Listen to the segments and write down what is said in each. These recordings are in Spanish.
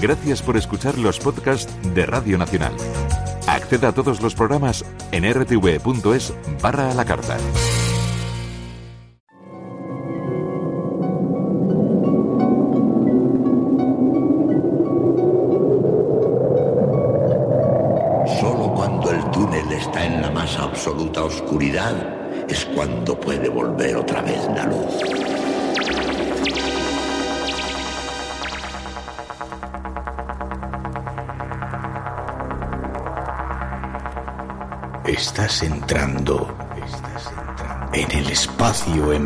Gracias por escuchar los podcasts de Radio Nacional. Acceda a todos los programas en rtv.es barra a la carta.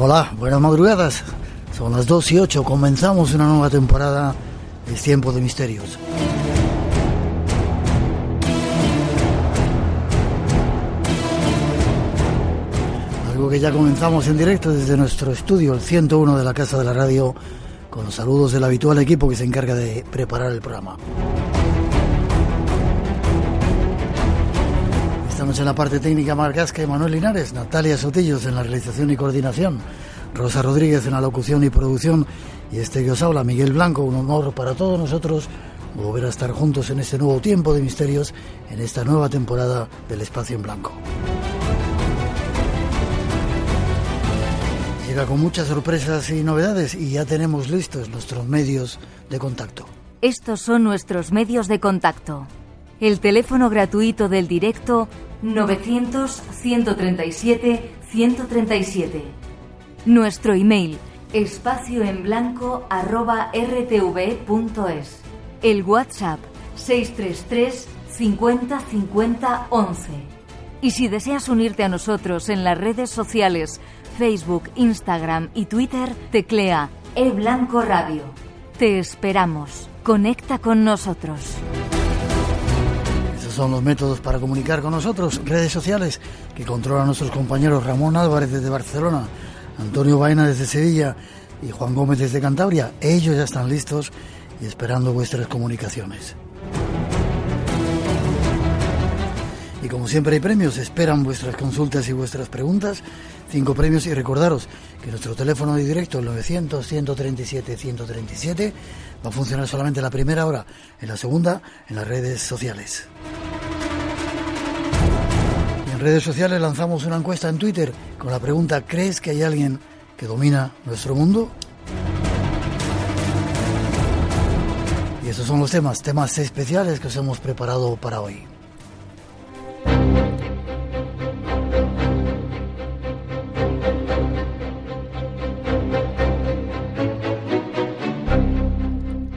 Hola, buenas madrugadas. Son las 2 y 8. Comenzamos una nueva temporada. Es tiempo de misterios. Algo que ya comenzamos en directo desde nuestro estudio, el 101 de la Casa de la Radio, con saludos del habitual equipo que se encarga de preparar el programa. Estamos en la parte técnica Marcasca y Manuel Linares, Natalia Sotillos en la realización y coordinación, Rosa Rodríguez en la locución y producción y este que Miguel Blanco, un honor para todos nosotros volver a estar juntos en este nuevo tiempo de misterios, en esta nueva temporada del Espacio en Blanco. Llega con muchas sorpresas y novedades y ya tenemos listos nuestros medios de contacto. Estos son nuestros medios de contacto. El teléfono gratuito del directo 900-137-137. Nuestro email espacio en blanco rtv.es. El WhatsApp 633 50 50 11. Y si deseas unirte a nosotros en las redes sociales Facebook, Instagram y Twitter, teclea E Blanco Radio. Te esperamos. Conecta con nosotros. Son los métodos para comunicar con nosotros. Redes sociales que controlan nuestros compañeros Ramón Álvarez desde Barcelona, Antonio Baena desde Sevilla y Juan Gómez desde Cantabria. Ellos ya están listos y esperando vuestras comunicaciones. Y como siempre hay premios, esperan vuestras consultas y vuestras preguntas. Cinco premios y recordaros que nuestro teléfono de directo, el 900-137-137, va a funcionar solamente la primera hora, en la segunda, en las redes sociales. Y en redes sociales lanzamos una encuesta en Twitter con la pregunta, ¿crees que hay alguien que domina nuestro mundo? Y estos son los temas, temas especiales que os hemos preparado para hoy.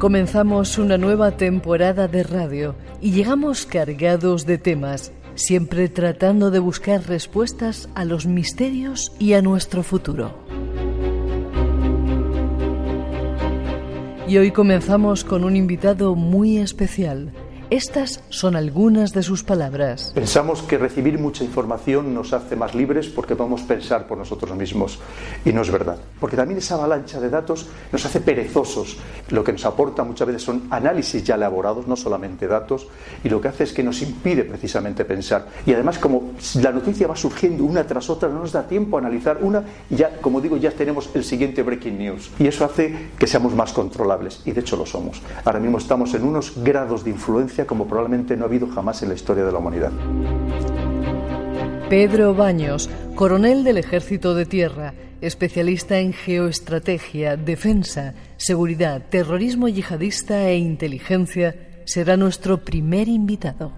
Comenzamos una nueva temporada de radio y llegamos cargados de temas, siempre tratando de buscar respuestas a los misterios y a nuestro futuro. Y hoy comenzamos con un invitado muy especial. Estas son algunas de sus palabras. Pensamos que recibir mucha información nos hace más libres porque podemos pensar por nosotros mismos. Y no es verdad. Porque también esa avalancha de datos nos hace perezosos. Lo que nos aporta muchas veces son análisis ya elaborados, no solamente datos. Y lo que hace es que nos impide precisamente pensar. Y además, como la noticia va surgiendo una tras otra, no nos da tiempo a analizar una. Y ya, como digo, ya tenemos el siguiente breaking news. Y eso hace que seamos más controlables. Y de hecho lo somos. Ahora mismo estamos en unos grados de influencia como probablemente no ha habido jamás en la historia de la humanidad. Pedro Baños, coronel del Ejército de Tierra, especialista en geoestrategia, defensa, seguridad, terrorismo yihadista e inteligencia, será nuestro primer invitado.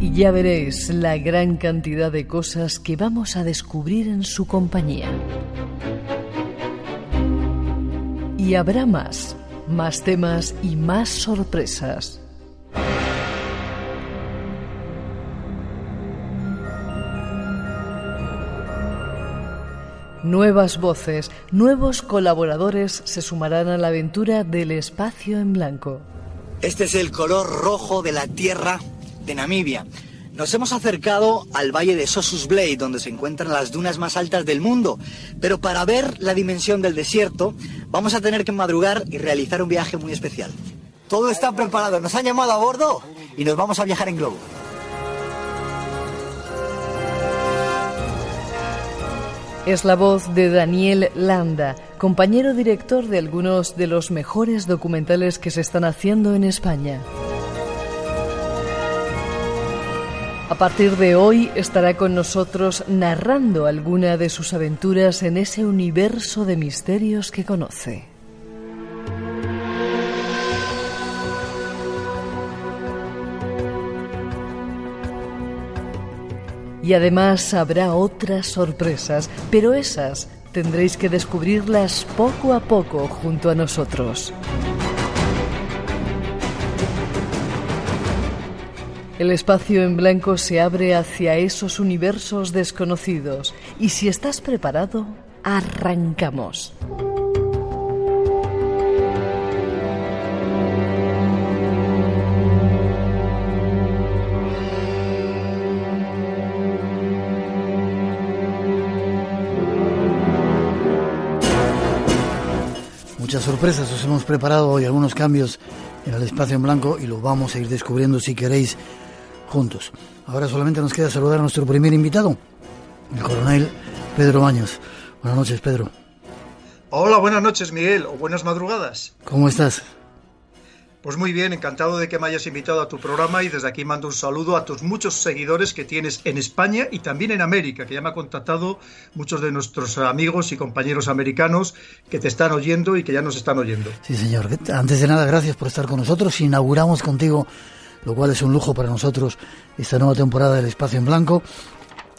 Y ya veréis la gran cantidad de cosas que vamos a descubrir en su compañía. Y habrá más, más temas y más sorpresas. Nuevas voces, nuevos colaboradores se sumarán a la aventura del espacio en blanco. Este es el color rojo de la tierra de Namibia. Nos hemos acercado al valle de Sosus Blade, donde se encuentran las dunas más altas del mundo. Pero para ver la dimensión del desierto, vamos a tener que madrugar y realizar un viaje muy especial. Todo está preparado, nos han llamado a bordo y nos vamos a viajar en globo. Es la voz de Daniel Landa, compañero director de algunos de los mejores documentales que se están haciendo en España. A partir de hoy estará con nosotros narrando alguna de sus aventuras en ese universo de misterios que conoce. Y además habrá otras sorpresas, pero esas tendréis que descubrirlas poco a poco junto a nosotros. El espacio en blanco se abre hacia esos universos desconocidos y si estás preparado, arrancamos. muchas sorpresas. Os hemos preparado hoy algunos cambios en el espacio en blanco y lo vamos a ir descubriendo si queréis juntos. Ahora solamente nos queda saludar a nuestro primer invitado, el coronel Pedro Baños. Buenas noches, Pedro. Hola, buenas noches, Miguel, o buenas madrugadas. ¿Cómo estás? Pues muy bien, encantado de que me hayas invitado a tu programa y desde aquí mando un saludo a tus muchos seguidores que tienes en España y también en América, que ya me han contactado muchos de nuestros amigos y compañeros americanos que te están oyendo y que ya nos están oyendo. Sí, señor. Antes de nada, gracias por estar con nosotros. Inauguramos contigo, lo cual es un lujo para nosotros, esta nueva temporada del Espacio en Blanco.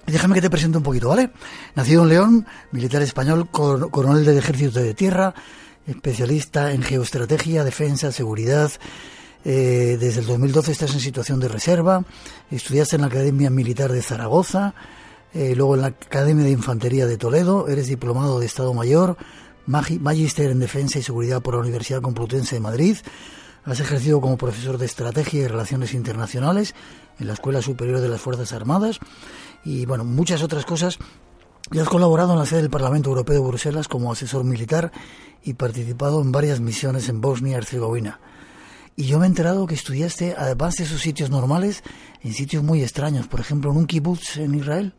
Déjame que te presente un poquito, ¿vale? Nacido en León, militar español, coronel del Ejército de Tierra, especialista en geoestrategia, defensa, seguridad. Eh, desde el 2012 estás en situación de reserva. Estudiaste en la Academia Militar de Zaragoza, eh, luego en la Academia de Infantería de Toledo. Eres diplomado de Estado Mayor, magíster en Defensa y Seguridad por la Universidad Complutense de Madrid. Has ejercido como profesor de Estrategia y Relaciones Internacionales en la Escuela Superior de las Fuerzas Armadas y, bueno, muchas otras cosas y has colaborado en la sede del Parlamento Europeo de Bruselas como asesor militar y participado en varias misiones en Bosnia y Herzegovina. Y yo me he enterado que estudiaste, además de esos sitios normales, en sitios muy extraños, por ejemplo, en un kibutz en Israel.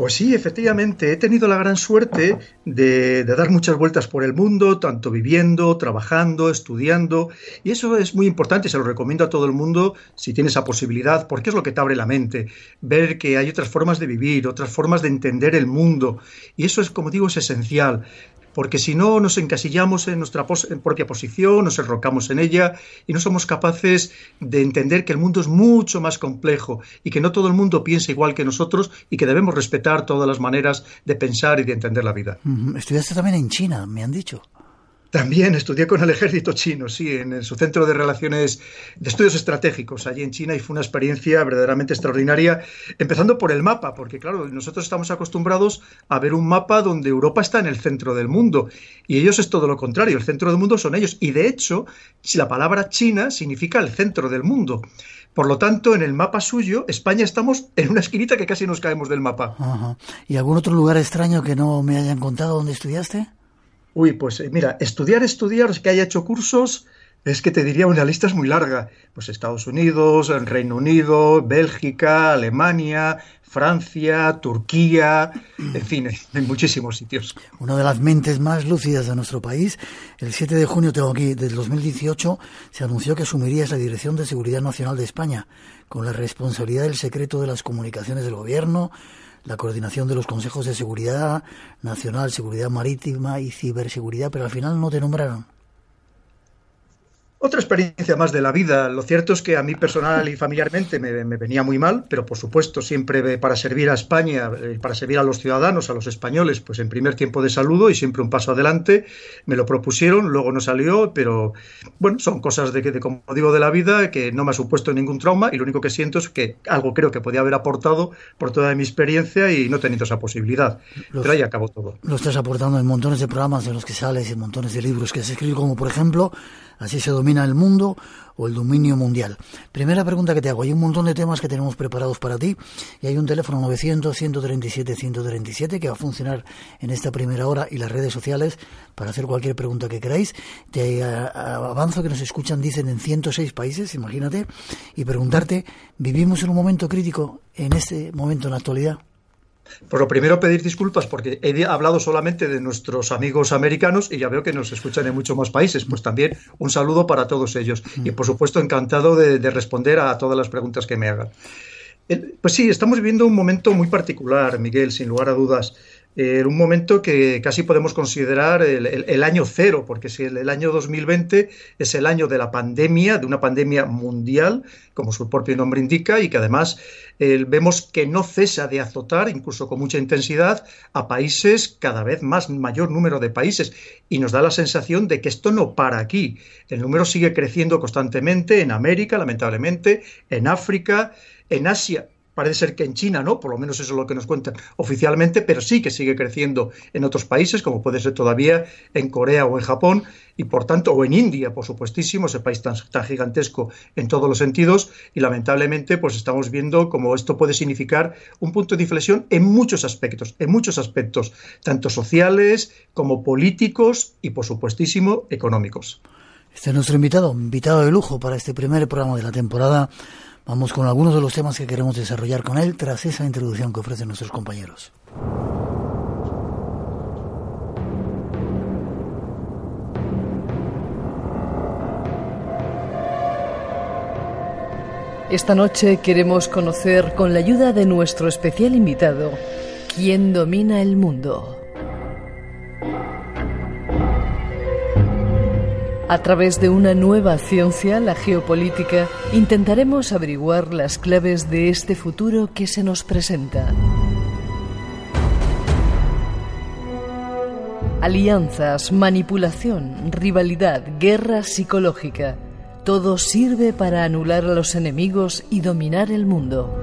Pues sí, efectivamente, he tenido la gran suerte de, dar muchas vueltas por el mundo, tanto viviendo, trabajando, estudiando, y eso es muy importante, se lo recomiendo a todo el mundo si tiene esa posibilidad, porque es lo que te abre la mente, ver que hay otras formas de vivir, otras formas de entender el mundo, y eso es, como digo, es esencial porque si no nos encasillamos en nuestra propia posición, nos enrocamos en ella y no somos capaces de entender que el mundo es mucho más complejo y que no todo el mundo piensa igual que nosotros y que debemos respetar todas las maneras de pensar y de entender la vida. Estudiaste también en China, me han dicho. También estudié con el ejército chino, sí, en, su centro de relaciones de estudios estratégicos allí en China y fue una experiencia verdaderamente extraordinaria, empezando por el mapa, porque claro, nosotros estamos acostumbrados a ver un mapa donde Europa está en el centro del mundo y ellos es todo lo contrario, el centro del mundo son ellos y de hecho la palabra China significa el centro del mundo. Por lo tanto, en el mapa suyo, España estamos en una esquinita que casi nos caemos del mapa. ¿Y algún otro lugar extraño que no me hayan contado donde estudiaste? Uy, pues eh, mira, estudiar, estudiar, que haya hecho cursos, es que te diría una lista es muy larga. Pues Estados Unidos, Reino Unido, Bélgica, Alemania, Francia, Turquía, en fin, en muchísimos sitios. Una de las mentes más lúcidas de nuestro país, el 7 de junio tengo aquí, del 2018, se anunció que asumirías la Dirección de Seguridad Nacional de España, con la responsabilidad del secreto de las comunicaciones del gobierno, la coordinación de los consejos de seguridad nacional, seguridad marítima y ciberseguridad, pero al final no te nombraron. Otra experiencia más de la vida. Lo cierto es que a mí personal y familiarmente me, venía muy mal, pero por supuesto siempre para servir a España, eh, para servir a los ciudadanos, a los españoles, pues en primer tiempo de saludo y siempre un paso adelante. Me lo propusieron, luego no salió, pero bueno, son cosas de, de como digo, de la vida que no me ha supuesto ningún trauma y lo único que siento es que algo creo que podía haber aportado por toda mi experiencia y no he tenido esa posibilidad. pero ahí acabó todo. Lo estás aportando en montones de programas en los que sales y en montones de libros que has escrito, como por ejemplo Así se domina el mundo o el dominio mundial. Primera pregunta que te hago. Hay un montón de temas que tenemos preparados para ti y hay un teléfono 900-137-137 que va a funcionar en esta primera hora y las redes sociales para hacer cualquier pregunta que queráis. Te avanzo que nos escuchan, dicen, en 106 países, imagínate, y preguntarte, ¿vivimos en un momento crítico en este momento en la actualidad? Pues lo primero pedir disculpas porque he hablado solamente de nuestros amigos americanos y ya veo que nos escuchan en muchos más países. Pues también un saludo para todos ellos y por supuesto encantado de, responder a todas las preguntas que me hagan. Pues sí, estamos viviendo un momento muy particular, Miguel, sin lugar a dudas en un momento que casi podemos considerar el, año cero, porque si el, año 2020 es el año de la pandemia, de una pandemia mundial, como su propio nombre indica, y que además vemos que no cesa de azotar, incluso con mucha intensidad, a países, cada vez más mayor número de países, y nos da la sensación de que esto no para aquí. El número sigue creciendo constantemente en América, lamentablemente, en África, en Asia Parece ser que en China no, por lo menos eso es lo que nos cuentan oficialmente, pero sí que sigue creciendo en otros países, como puede ser todavía en Corea o en Japón, y por tanto, o en India, por supuestísimo, ese país tan, gigantesco en todos los sentidos, y lamentablemente, pues estamos viendo cómo esto puede significar un punto de inflexión en muchos aspectos, en muchos aspectos, tanto sociales como políticos y, por supuestísimo, económicos. Este es nuestro invitado, invitado de lujo para este primer programa de la temporada Vamos con algunos de los temas que queremos desarrollar con él tras esa introducción que ofrecen nuestros compañeros. Esta noche queremos conocer con la ayuda de nuestro especial invitado quién domina el mundo. A través de una nueva ciencia, la geopolítica, intentaremos averiguar las claves de este futuro que se nos presenta. Alianzas, manipulación, rivalidad, guerra psicológica. Todo sirve para anular a los enemigos y dominar el mundo.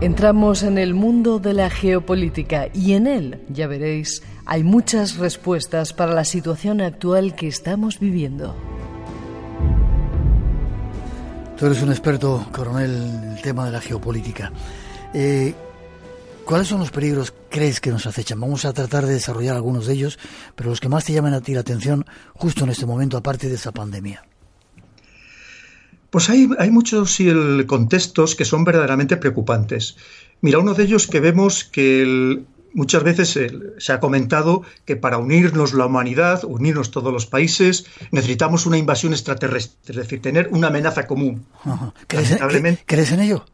Entramos en el mundo de la geopolítica y en él, ya veréis, hay muchas respuestas para la situación actual que estamos viviendo. Tú eres un experto, coronel, en el tema de la geopolítica. Eh, ¿Cuáles son los peligros crees que nos acechan? Vamos a tratar de desarrollar algunos de ellos, pero los que más te llaman a ti la atención justo en este momento, aparte de esa pandemia. Pues hay, hay muchos contextos que son verdaderamente preocupantes. Mira, uno de ellos que vemos que muchas veces se ha comentado que para unirnos la humanidad, unirnos todos los países, necesitamos una invasión extraterrestre, es decir, tener una amenaza común. ¿Crees, en ello?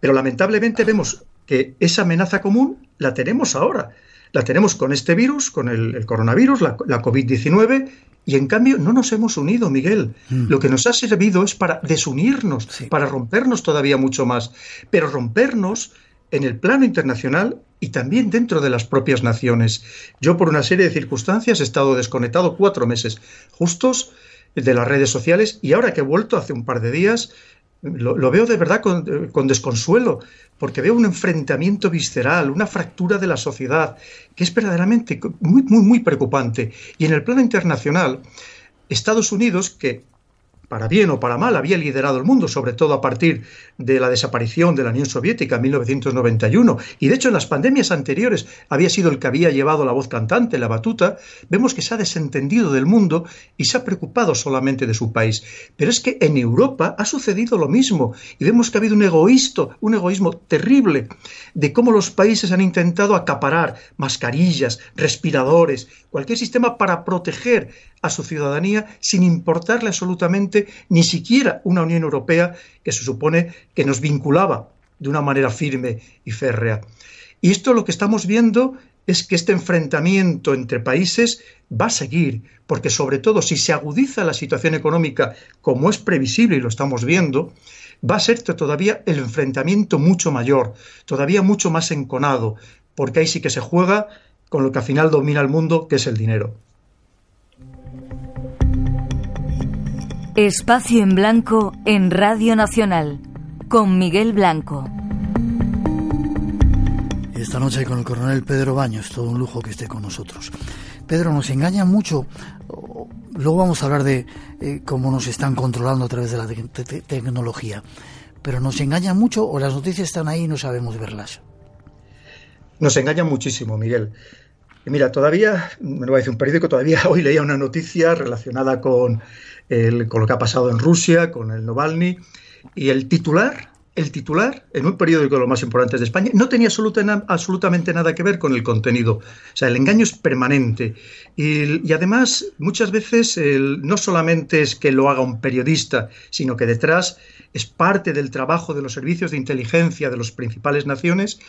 Pero lamentablemente vemos que esa amenaza común la tenemos ahora. La tenemos con este virus, con el, coronavirus, la, la COVID-19, y en cambio no nos hemos unido, Miguel. Mm. Lo que nos ha servido es para desunirnos, para rompernos todavía mucho más. Pero rompernos en el plano internacional y también dentro de las propias naciones. Yo por una serie de circunstancias he estado desconectado cuatro meses justos de las redes sociales y ahora que he vuelto hace un par de días lo, veo de verdad con, desconsuelo, porque veo un enfrentamiento visceral, una fractura de la sociedad, que es verdaderamente muy, muy, muy preocupante. Y en el plano internacional, Estados Unidos, que para bien o para mal, había liderado el mundo, sobre todo a partir de la desaparición de la Unión Soviética en 1991, y de hecho en las pandemias anteriores había sido el que había llevado la voz cantante, la batuta, vemos que se ha desentendido del mundo y se ha preocupado solamente de su país. Pero es que en Europa ha sucedido lo mismo, y vemos que ha habido un egoísto, un egoísmo terrible, de cómo los países han intentado acaparar mascarillas, respiradores, cualquier sistema para proteger a su ciudadanía sin importarle absolutamente ni siquiera una Unión Europea que se supone que nos vinculaba de una manera firme y férrea. Y esto lo que estamos viendo es que este enfrentamiento entre países va a seguir, porque sobre todo si se agudiza la situación económica como es previsible y lo estamos viendo, va a ser todavía el enfrentamiento mucho mayor, todavía mucho más enconado, porque ahí sí que se juega con lo que al final domina el mundo, que es el dinero. Espacio en Blanco en Radio Nacional, con Miguel Blanco. Esta noche con el coronel Pedro Baños, todo un lujo que esté con nosotros. Pedro, nos engaña mucho. Luego vamos a hablar de eh, cómo nos están controlando a través de la tecnología. Pero nos engaña mucho o las noticias están ahí y no sabemos verlas. Nos engaña muchísimo, Miguel. Mira, todavía, me lo va a decir un periódico, todavía hoy leía una noticia relacionada con, con lo que ha pasado en Rusia, con el Navalny, y el titular el titular, en un periódico de los más importantes de España, no tenía absolutamente nada que ver con el contenido. O sea, el engaño es permanente. Y, además, muchas veces no solamente es que lo haga un periodista, sino que detrás es parte del trabajo de los servicios de inteligencia de las principales naciones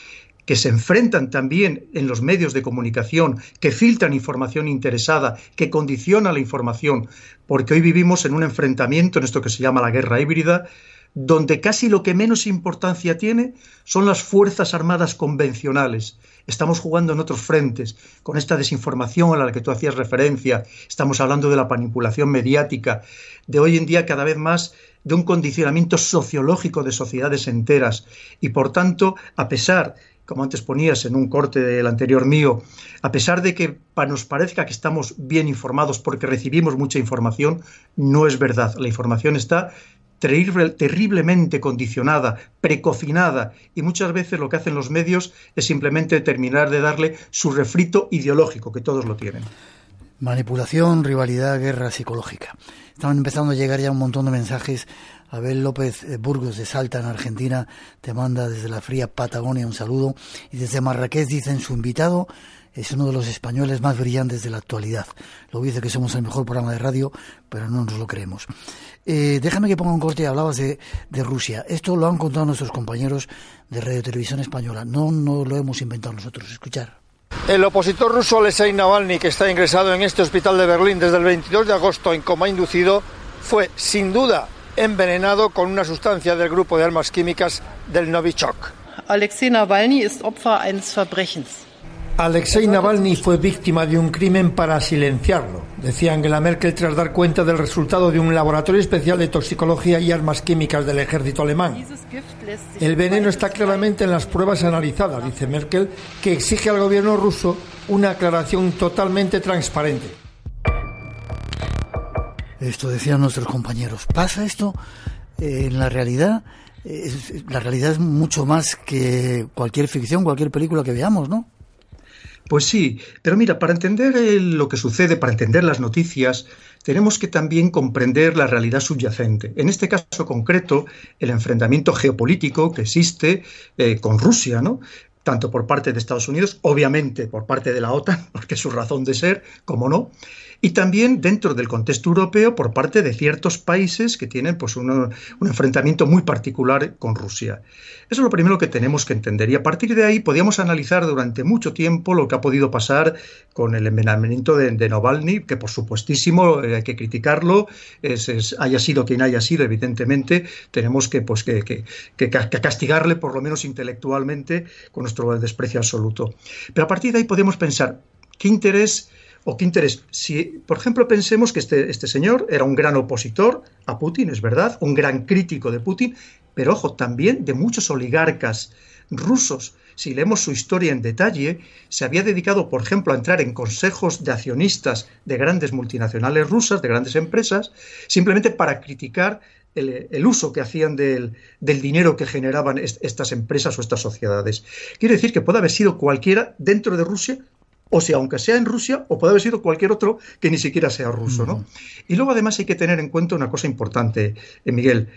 que se enfrentan también en los medios de comunicación, que filtran información interesada, que condiciona la información, porque hoy vivimos en un enfrentamiento, en esto que se llama la guerra híbrida, donde casi lo que menos importancia tiene son las Fuerzas Armadas convencionales. Estamos jugando en otros frentes, con esta desinformación a la que tú hacías referencia, estamos hablando de la manipulación mediática, de hoy en día cada vez más de un condicionamiento sociológico de sociedades enteras. Y por tanto, a pesar como antes ponías en un corte del anterior mío, a pesar de que nos parezca que estamos bien informados porque recibimos mucha información, no es verdad. La información está terriblemente condicionada, precocinada, y muchas veces lo que hacen los medios es simplemente terminar de darle su refrito ideológico, que todos lo tienen. Manipulación, rivalidad, guerra psicológica. Están empezando a llegar ya un montón de mensajes. Abel López eh, Burgos de Salta, en Argentina, te manda desde la fría Patagonia un saludo. Y desde Marrakech dicen su invitado es uno de los españoles más brillantes de la actualidad. Lo dice que somos el mejor programa de radio, pero no nos lo creemos. Eh, déjame que ponga un corte. Hablabas de, Rusia. Esto lo han contado nuestros compañeros de Radio Televisión Española. No, no lo hemos inventado nosotros. Escuchar. El opositor ruso Alexei Navalny, que está ingresado en este hospital de Berlín desde el 22 de agosto en coma inducido, fue sin duda envenenado con una sustancia del grupo de armas químicas del Novichok. Alexei Navalny ist Opfer eines Verbrechens. Alexei Navalny fue víctima de un crimen para silenciarlo, decía Angela Merkel tras dar cuenta del resultado de un laboratorio especial de toxicología y armas químicas del ejército alemán. El veneno está claramente en las pruebas analizadas, dice Merkel, que exige al gobierno ruso una aclaración totalmente transparente. Esto decían nuestros compañeros. ¿Pasa esto en la realidad? la realidad es mucho más que cualquier ficción, cualquier película que veamos, ¿no? Pues sí, pero mira, para entender lo que sucede, para entender las noticias, tenemos que también comprender la realidad subyacente. En este caso concreto, el enfrentamiento geopolítico que existe eh, con Rusia, ¿no? tanto por parte de Estados Unidos, obviamente por parte de la OTAN, porque es su razón de ser, como no, y también dentro del contexto europeo por parte de ciertos países que tienen pues, un enfrentamiento muy particular con Rusia. Eso es lo primero que tenemos que entender y a partir de ahí podíamos analizar durante mucho tiempo lo que ha podido pasar con el envenenamiento de, de Navalny, que por supuestísimo eh, hay que criticarlo, haya sido quien haya sido, evidentemente, tenemos que, pues, que, que, que castigarle por lo menos intelectualmente con nuestro desprecio absoluto. Pero a partir de ahí podemos pensar, ¿qué interés o qué interés. Si, por ejemplo, pensemos que este, este señor era un gran opositor a Putin, es verdad, un gran crítico de Putin, pero ojo, también de muchos oligarcas rusos. Si leemos su historia en detalle, se había dedicado, por ejemplo, a entrar en consejos de accionistas de grandes multinacionales rusas, de grandes empresas, simplemente para criticar el, uso que hacían del, del, dinero que generaban estas empresas o estas sociedades. Quiere decir que puede haber sido cualquiera dentro de Rusia o sea, aunque sea en Rusia, o puede haber sido cualquier otro que ni siquiera sea ruso, ¿no? Y luego además hay que tener en cuenta una cosa importante, eh, Miguel.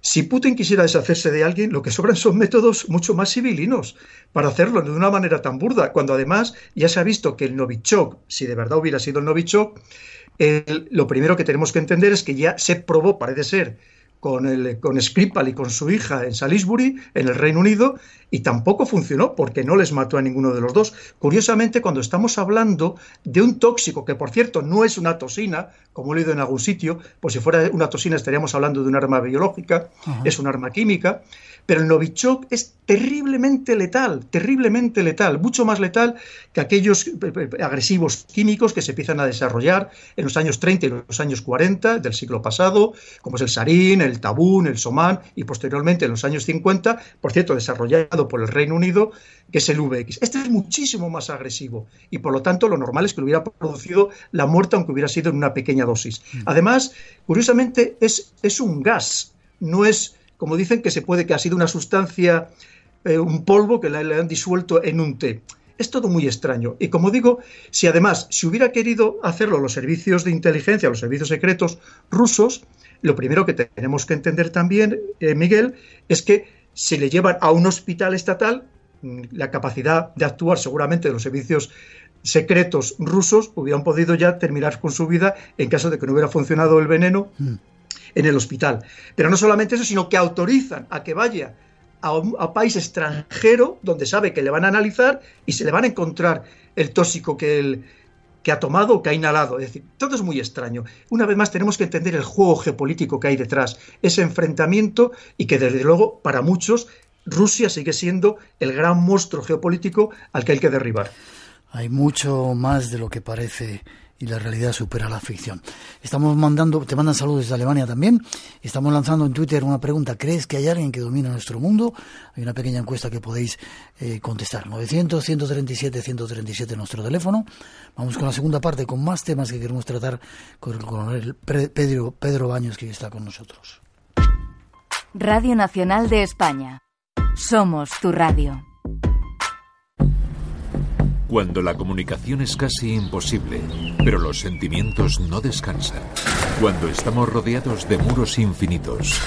Si Putin quisiera deshacerse de alguien, lo que sobran son métodos mucho más civilinos para hacerlo de una manera tan burda, cuando además ya se ha visto que el Novichok, si de verdad hubiera sido el Novichok, lo primero que tenemos que entender es que ya se probó, parece ser, con, el, con Skripal y con su hija en Salisbury, en el Reino Unido, y tampoco funcionó porque no les mató a ninguno de los dos. Curiosamente, cuando estamos hablando de un tóxico, que por cierto no es una toxina, como he leído en algún sitio, pues si fuera una toxina estaríamos hablando de un arma biológica, es un arma química, pero el Novichok es terriblemente letal, terriblemente letal, mucho más letal que aquellos eh, eh, agresivos químicos que se empiezan a desarrollar en los años 30 y los años 40 del siglo pasado, como es el sarín, el tabún, el somán y posteriormente en los años 50, por cierto, desarrollado por el Reino Unido, que es el VX. Este es muchísimo más agresivo y por lo tanto lo normal es que le hubiera producido la muerte aunque hubiera sido en una pequeña dosis. Mm. Además, curiosamente, es, es un gas, no es como dicen que se puede que ha sido una sustancia, eh, un polvo que le, han disuelto en un té. Es todo muy extraño. Y como digo, si además, si hubiera querido hacerlo los servicios de inteligencia, los servicios secretos rusos, lo primero que tenemos que entender también, eh, Miguel, es que si le llevan a un hospital estatal, mm, la capacidad de actuar seguramente de los servicios secretos rusos hubieran podido ya terminar con su vida en caso de que no hubiera funcionado el veneno mm en el hospital. Pero no solamente eso, sino que autorizan a que vaya a un país extranjero donde sabe que le van a analizar y se le van a encontrar el tóxico que, él, que ha tomado o que ha inhalado. Es decir, todo es muy extraño. Una vez más tenemos que entender el juego geopolítico que hay detrás, ese enfrentamiento y que desde luego para muchos Rusia sigue siendo el gran monstruo geopolítico al que hay que derribar. Hay mucho más de lo que parece y la realidad supera la ficción. Estamos mandando, te mandan saludos desde Alemania también. Estamos lanzando en Twitter una pregunta. ¿Crees que hay alguien que domina nuestro mundo? Hay una pequeña encuesta que podéis eh, contestar. 900 137 137 nuestro teléfono. Vamos con la segunda parte con más temas que queremos tratar con el coronel Pedro, Pedro Baños que está con nosotros. Radio Nacional de España. Somos tu radio. Cuando la comunicación es casi imposible, pero los sentimientos no descansan. Cuando estamos rodeados de muros infinitos,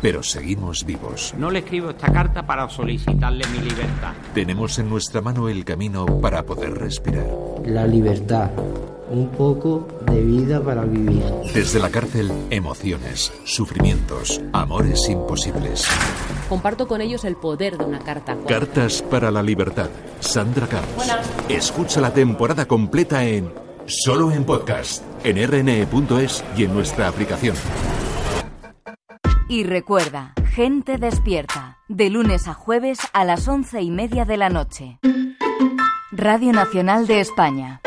pero seguimos vivos. No le escribo esta carta para solicitarle mi libertad. Tenemos en nuestra mano el camino para poder respirar. La libertad un poco de vida para vivir. Desde la cárcel, emociones, sufrimientos, amores imposibles. Comparto con ellos el poder de una carta. Cartas para la libertad. Sandra Camps. Escucha la temporada completa en solo en podcast, en rne.es y en nuestra aplicación. Y recuerda, gente despierta, de lunes a jueves a las once y media de la noche. Radio Nacional de España.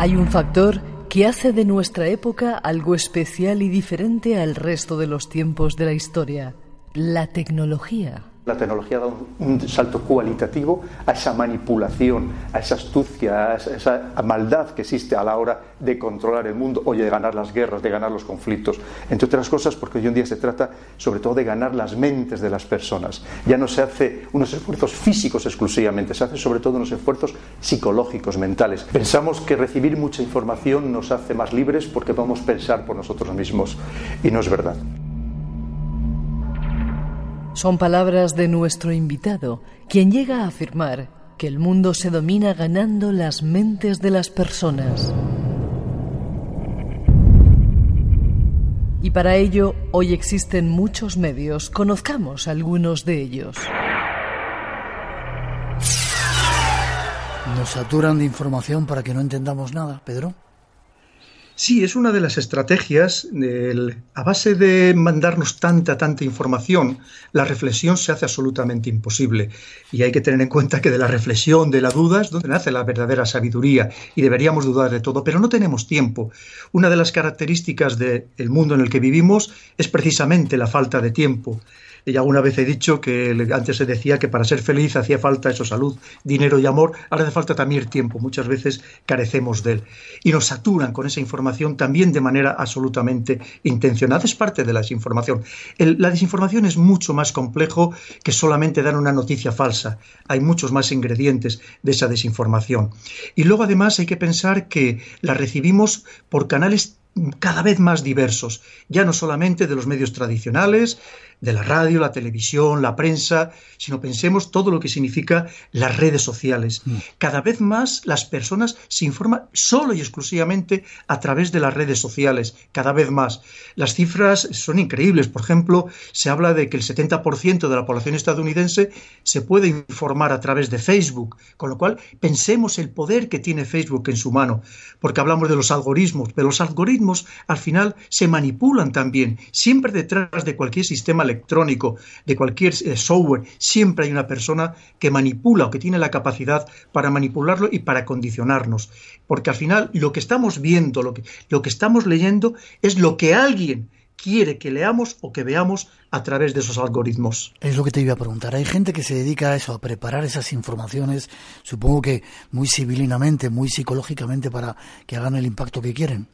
Hay un factor que hace de nuestra época algo especial y diferente al resto de los tiempos de la historia, la tecnología. La tecnología da un, salto cualitativo a esa manipulación, a esa astucia, a esa, maldad que existe a la hora de controlar el mundo o de ganar las guerras, de ganar los conflictos. Entre otras cosas, porque hoy en día se trata sobre todo de ganar las mentes de las personas. Ya no se hace unos esfuerzos físicos exclusivamente, se hace sobre todo unos esfuerzos psicológicos, mentales. Pensamos que recibir mucha información nos hace más libres porque podemos pensar por nosotros mismos y no es verdad. Son palabras de nuestro invitado, quien llega a afirmar que el mundo se domina ganando las mentes de las personas. Y para ello, hoy existen muchos medios. Conozcamos algunos de ellos. Nos saturan de información para que no entendamos nada, Pedro. Sí, es una de las estrategias. a base de mandarnos tanta, tanta información, la reflexión se hace absolutamente imposible. Y hay que tener en cuenta que de la reflexión, de la duda, es donde nace la verdadera sabiduría. Y deberíamos dudar de todo, pero no tenemos tiempo. Una de las características del mundo en el que vivimos es precisamente la falta de tiempo. Y alguna vez he dicho que antes se decía que para ser feliz hacía falta eso, salud, dinero y amor, ahora hace falta también tiempo, muchas veces carecemos de él. Y nos saturan con esa información también de manera absolutamente intencionada, es parte de la desinformación. la desinformación es mucho más complejo que solamente dar una noticia falsa, hay muchos más ingredientes de esa desinformación. Y luego además hay que pensar que la recibimos por canales cada vez más diversos, ya no solamente de los medios tradicionales, de la radio, la televisión, la prensa, sino pensemos todo lo que significa las redes sociales. Mm. Cada vez más las personas se informan solo y exclusivamente a través de las redes sociales, cada vez más. Las cifras son increíbles. Por ejemplo, se habla de que el 70% de la población estadounidense se puede informar a través de Facebook, con lo cual pensemos el poder que tiene Facebook en su mano, porque hablamos de los algoritmos, pero los algoritmos al final se manipulan también. Siempre detrás de cualquier sistema electrónico, de cualquier eh, software, siempre hay una persona que manipula o que tiene la capacidad para manipularlo y para condicionarnos. Porque al final lo que estamos viendo, lo que, lo que estamos leyendo es lo que alguien quiere que leamos o que veamos a través de esos algoritmos. Es lo que te iba a preguntar. Hay gente que se dedica a eso, a preparar esas informaciones, supongo que muy civilinamente, muy psicológicamente, para que hagan el impacto que quieren.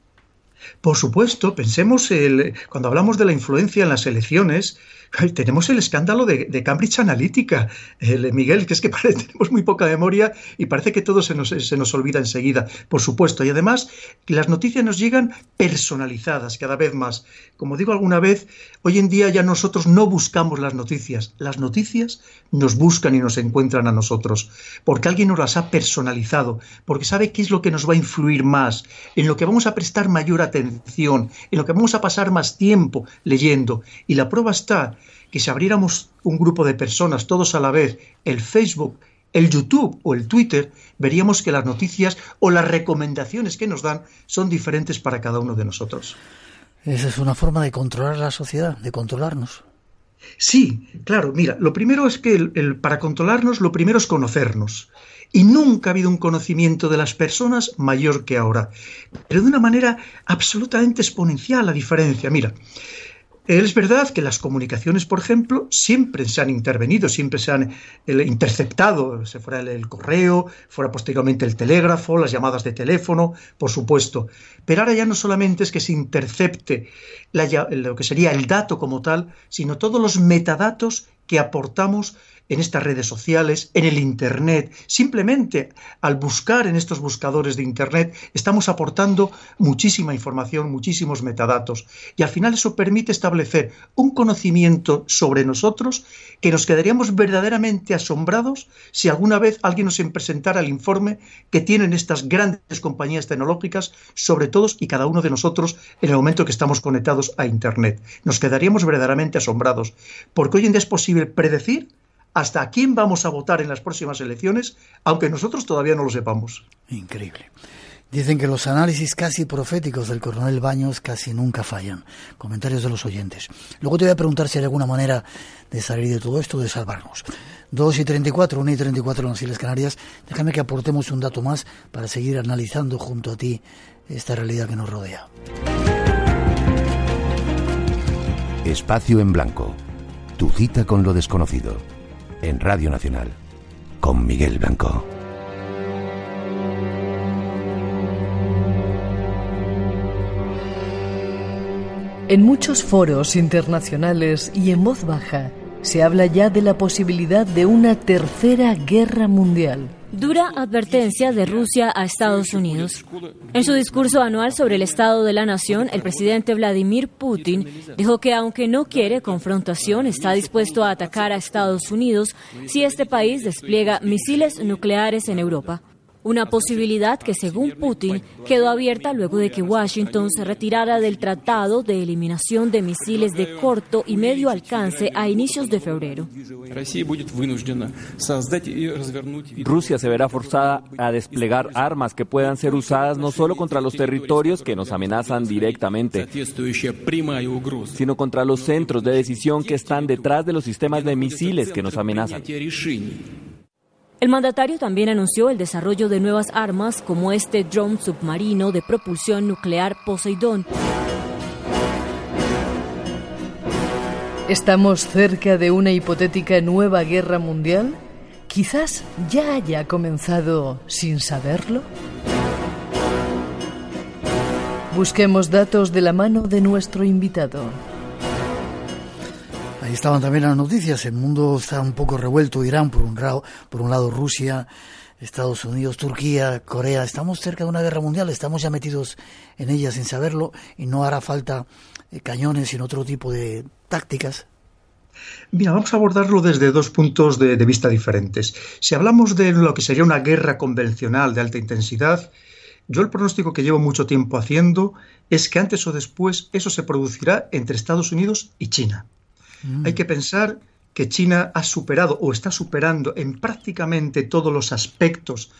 Por supuesto, pensemos el, cuando hablamos de la influencia en las elecciones, tenemos el escándalo de, Cambridge Analytica, el, Miguel, que es que tenemos muy poca memoria y parece que todo se nos, se nos olvida enseguida, por supuesto. Y además, las noticias nos llegan personalizadas cada vez más. Como digo alguna vez, hoy en día ya nosotros no buscamos las noticias, las noticias nos buscan y nos encuentran a nosotros, porque alguien nos las ha personalizado, porque sabe qué es lo que nos va a influir más, en lo que vamos a prestar mayor atención, en lo que vamos a pasar más tiempo leyendo. Y la prueba está que si abriéramos un grupo de personas todos a la vez, el Facebook, el YouTube o el Twitter, veríamos que las noticias o las recomendaciones que nos dan son diferentes para cada uno de nosotros. Esa es una forma de controlar la sociedad, de controlarnos. Sí, claro, mira, lo primero es que para controlarnos, lo primero es conocernos. Y nunca ha habido un conocimiento de las personas mayor que ahora, pero de una manera absolutamente exponencial la diferencia. Mira, es verdad que las comunicaciones, por ejemplo, siempre se han intervenido, siempre se han interceptado, se fuera el, correo, fuera posteriormente el telégrafo, las llamadas de teléfono, por supuesto. Pero ahora ya no solamente es que se intercepte lo que sería el dato como tal, sino todos los metadatos que aportamos en estas redes sociales, en el Internet. Simplemente al buscar en estos buscadores de Internet estamos aportando muchísima información, muchísimos metadatos. Y al final eso permite establecer un conocimiento sobre nosotros que nos quedaríamos verdaderamente asombrados si alguna vez alguien nos presentara el informe que tienen estas grandes compañías tecnológicas sobre todos y cada uno de nosotros en el momento que estamos conectados a Internet. Nos quedaríamos verdaderamente asombrados, porque hoy en día es posible predecir hasta quién vamos a votar en las próximas elecciones, aunque nosotros todavía no lo sepamos. Increíble. Dicen que los análisis casi proféticos del coronel Baños casi nunca fallan. Comentarios de los oyentes. Luego te voy a preguntar si hay alguna manera de salir de todo esto, de salvarnos. 2 y 34, 1 y 34 en las Islas Canarias. Déjame que aportemos un dato más para seguir analizando junto a ti esta realidad que nos rodea. Espacio en Blanco. Tu cita con lo desconocido en Radio Nacional con Miguel Blanco. En muchos foros internacionales y en voz baja se habla ya de la posibilidad de una tercera guerra mundial. Dura advertencia de Rusia a Estados Unidos. En su discurso anual sobre el estado de la nación, el presidente Vladimir Putin dijo que aunque no quiere confrontación, está dispuesto a atacar a Estados Unidos si este país despliega misiles nucleares en Europa una posibilidad que según Putin quedó abierta luego de que Washington se retirara del Tratado de Eliminación de Misiles de corto y medio alcance a inicios de febrero. Rusia se verá forzada a desplegar armas que puedan ser usadas no solo contra los territorios que nos amenazan directamente, sino contra los centros de decisión que están detrás de los sistemas de misiles que nos amenazan. El mandatario también anunció el desarrollo de nuevas armas como este drone submarino de propulsión nuclear Poseidón. ¿Estamos cerca de una hipotética nueva guerra mundial? Quizás ya haya comenzado sin saberlo. Busquemos datos de la mano de nuestro invitado. Ahí estaban también las noticias. El mundo está un poco revuelto. Irán por un lado, por un lado Rusia, Estados Unidos, Turquía, Corea. Estamos cerca de una guerra mundial. Estamos ya metidos en ella sin saberlo y no hará falta eh, cañones sino otro tipo de tácticas. Mira, vamos a abordarlo desde dos puntos de, vista diferentes. Si hablamos de lo que sería una guerra convencional de alta intensidad, yo el pronóstico que llevo mucho tiempo haciendo es que antes o después eso se producirá entre Estados Unidos y China. Hay que pensar que China ha superado o está superando en prácticamente todos los aspectos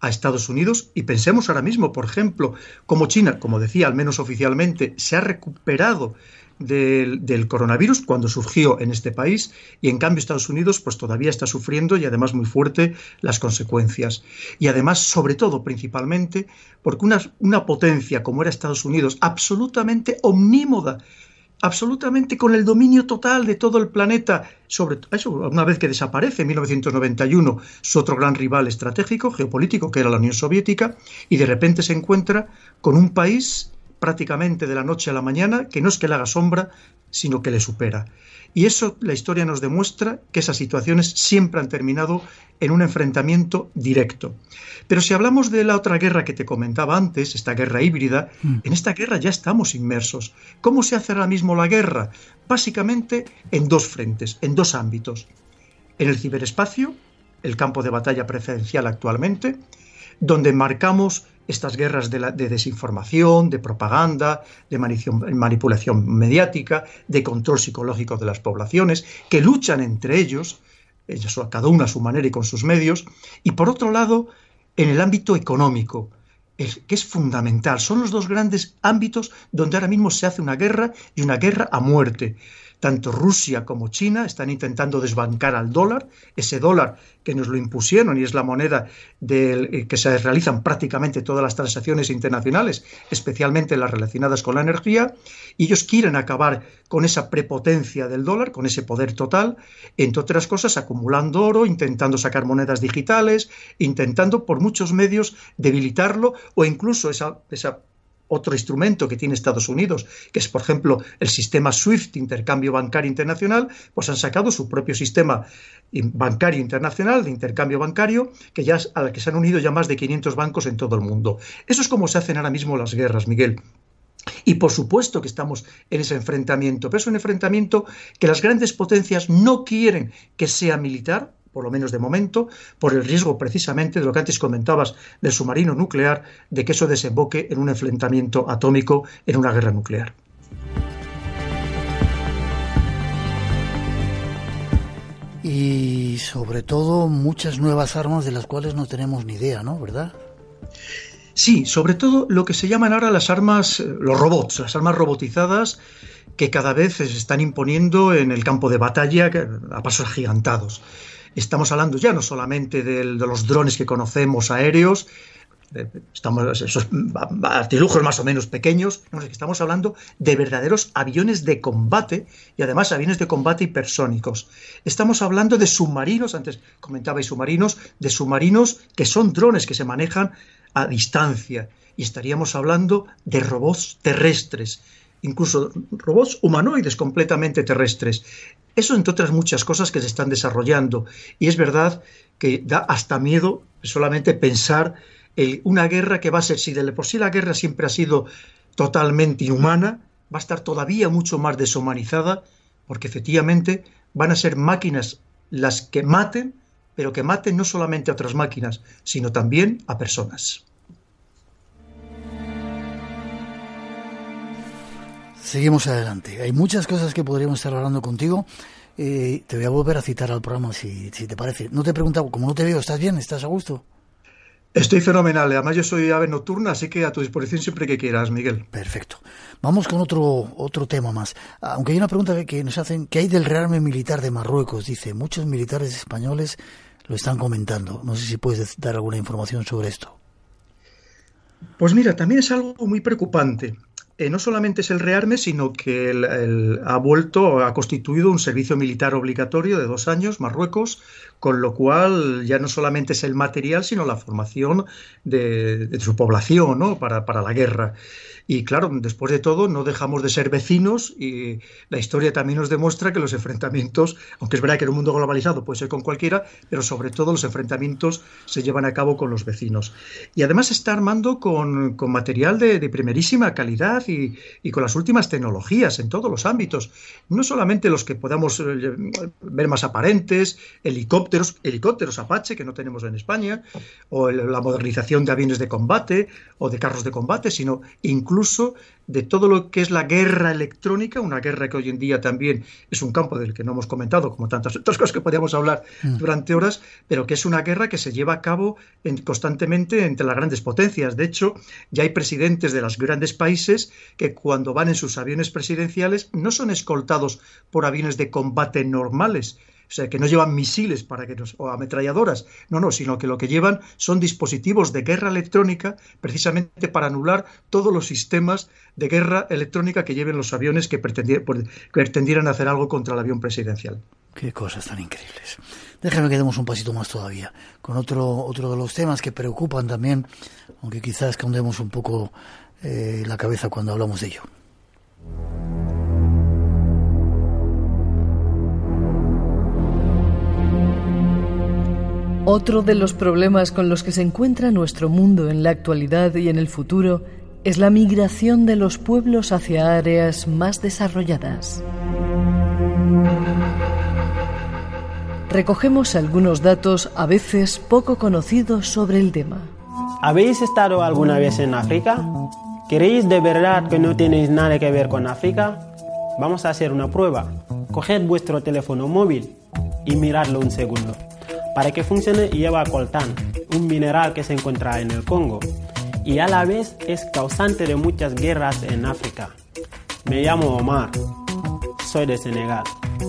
a Estados Unidos y pensemos ahora mismo, por ejemplo, como China, como decía, al menos oficialmente, se ha recuperado del, coronavirus cuando surgió en este país y en cambio Estados Unidos pues todavía está sufriendo y además muy fuerte las consecuencias. Y además, sobre todo, principalmente, porque una, una potencia como era Estados Unidos, absolutamente omnímoda, absolutamente con el dominio total de todo el planeta, sobre eso una vez que desaparece en 1991 su otro gran rival estratégico, geopolítico, que era la Unión Soviética, y de repente se encuentra con un país prácticamente de la noche a la mañana, que no es que le haga sombra, sino que le supera. Y eso la historia nos demuestra que esas situaciones siempre han terminado en un enfrentamiento directo. Pero si hablamos de la otra guerra que te comentaba antes, esta guerra híbrida, mm. en esta guerra ya estamos inmersos. ¿Cómo se hace ahora mismo la guerra? Básicamente en dos frentes, en dos ámbitos. En el ciberespacio, el campo de batalla preferencial actualmente, donde marcamos estas guerras de, desinformación, de propaganda, de manipulación mediática, de control psicológico de las poblaciones, que luchan entre ellos, ellos, cada uno a su manera y con sus medios, y por otro lado, en el ámbito económico, que es fundamental. Son los dos grandes ámbitos donde ahora mismo se hace una guerra y una guerra a muerte. Tanto Rusia como China están intentando desbancar al dólar, ese dólar que nos lo impusieron y es la moneda del, eh, que se realizan prácticamente todas las transacciones internacionales, especialmente las relacionadas con la energía, y ellos quieren acabar con esa prepotencia del dólar, con ese poder total, entre otras cosas acumulando oro, intentando sacar monedas digitales, intentando por muchos medios debilitarlo o incluso esa, esa otro instrumento que tiene Estados Unidos, que es, por ejemplo, el sistema SWIFT, intercambio bancario internacional, pues han sacado su propio sistema bancario internacional, de intercambio bancario, que ya, al que se han unido ya más de 500 bancos en todo el mundo. Eso es como se hacen ahora mismo las guerras, Miguel. Y por supuesto que estamos en ese enfrentamiento, pero es un enfrentamiento que las grandes potencias no quieren que sea militar, por lo menos de momento, por el riesgo precisamente de lo que antes comentabas del submarino nuclear, de que eso desemboque en un enfrentamiento atómico, en una guerra nuclear. Y sobre todo muchas nuevas armas de las cuales no tenemos ni idea, ¿no? ¿Verdad? Sí, sobre todo lo que se llaman ahora las armas, eh, los robots, las armas robotizadas que cada vez se están imponiendo en el campo de batalla a pasos agigantados. Estamos hablando ya no solamente de, los drones que conocemos aéreos, estamos esos artilugios más o menos pequeños, estamos hablando de verdaderos aviones de combate y además aviones de combate hipersónicos. Estamos hablando de submarinos, antes comentabais submarinos, de submarinos que son drones que se manejan a distancia y estaríamos hablando de robots terrestres incluso robots humanoides completamente terrestres. Eso entre otras muchas cosas que se están desarrollando. Y es verdad que da hasta miedo solamente pensar en una guerra que va a ser, si de por sí la guerra siempre ha sido totalmente inhumana, va a estar todavía mucho más deshumanizada, porque efectivamente van a ser máquinas las que maten, pero que maten no solamente a otras máquinas, sino también a personas. Seguimos adelante. Hay muchas cosas que podríamos estar hablando contigo. Eh, te voy a volver a citar al programa si, te parece. No te he preguntado, como no te veo, ¿estás bien? ¿Estás a gusto? Estoy fenomenal. Además, yo soy ave nocturna, así que a tu disposición siempre que quieras, Miguel. Perfecto. Vamos con otro, otro tema más. Aunque hay una pregunta que nos hacen, ¿qué hay del rearme militar de Marruecos? Dice, muchos militares españoles lo están comentando. No sé si puedes dar alguna información sobre esto. Pues mira, también es algo muy preocupante. Eh, no solamente es el rearme, sino que ha vuelto, ha constituido un servicio militar obligatorio de dos años, Marruecos, con lo cual ya no solamente es el material, sino la formación de, su población ¿no? para, para la guerra. Y claro, después de todo, no dejamos de ser vecinos y la historia también nos demuestra que los enfrentamientos, aunque es verdad que en un mundo globalizado puede ser con cualquiera, pero sobre todo los enfrentamientos se llevan a cabo con los vecinos. Y además está armando con, material de, primerísima calidad y, y, con las últimas tecnologías en todos los ámbitos, no solamente los que podamos eh, ver más aparentes, helicópteros, helicópteros Apache que no tenemos en España, o la modernización de aviones de combate o de carros de combate, sino incluso de todo lo que es la guerra electrónica, una guerra que hoy en día también es un campo del que no hemos comentado, como tantas otras cosas que podríamos hablar mm. durante horas, pero que es una guerra que se lleva a cabo constantemente entre las grandes potencias. De hecho, ya hay presidentes de los grandes países que cuando van en sus aviones presidenciales no son escoltados por aviones de combate normales, o sea, que no llevan misiles para que nos, o ametralladoras, no, no, sino que lo que llevan son dispositivos de guerra electrónica precisamente para anular todos los sistemas de guerra electrónica que lleven los aviones que, pretendieran hacer algo contra el avión presidencial. Qué cosas tan increíbles. Déjame que demos un pasito más todavía, con otro, otro de los temas que preocupan también, aunque quizás escondemos un poco eh, la cabeza cuando hablamos de ello. Otro de los problemas con los que se encuentra nuestro mundo en la actualidad y en el futuro es la migración de los pueblos hacia áreas más desarrolladas. Recogemos algunos datos a veces poco conocidos sobre el tema. ¿Habéis estado alguna vez en África? ¿Queréis de verdad que no tenéis nada que ver con África? Vamos a hacer una prueba. Coged vuestro teléfono móvil y miradlo un segundo. Para que funcione lleva coltán, un mineral que se encuentra en el Congo y a la vez es causante de muchas guerras en África. Me llamo Omar, soy de Senegal.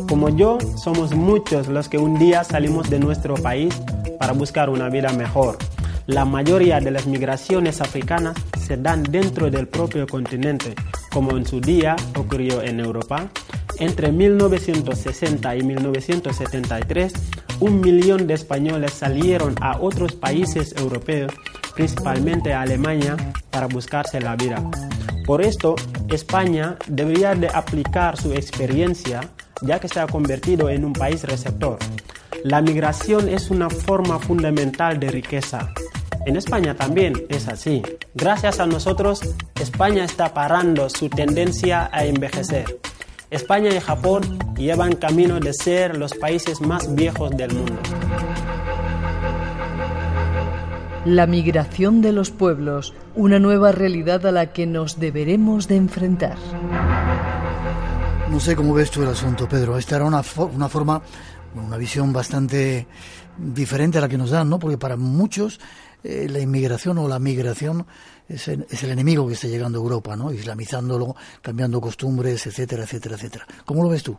Como yo, somos muchos los que un día salimos de nuestro país para buscar una vida mejor. La mayoría de las migraciones africanas se dan dentro del propio continente, como en su día ocurrió en Europa. Entre 1960 y 1973, un millón de españoles salieron a otros países europeos, principalmente a Alemania, para buscarse la vida. Por esto, España debería de aplicar su experiencia ya que se ha convertido en un país receptor. La migración es una forma fundamental de riqueza. En España también es así. Gracias a nosotros, España está parando su tendencia a envejecer. España y Japón llevan camino de ser los países más viejos del mundo. La migración de los pueblos, una nueva realidad a la que nos deberemos de enfrentar. No sé cómo ves tú el asunto, Pedro. Esta era una, una forma, una visión bastante diferente a la que nos dan, ¿no? Porque para muchos eh, la inmigración o la migración es el, es el, enemigo que está llegando a Europa, ¿no? Islamizándolo, cambiando costumbres, etcétera, etcétera, etcétera. ¿Cómo lo ves tú?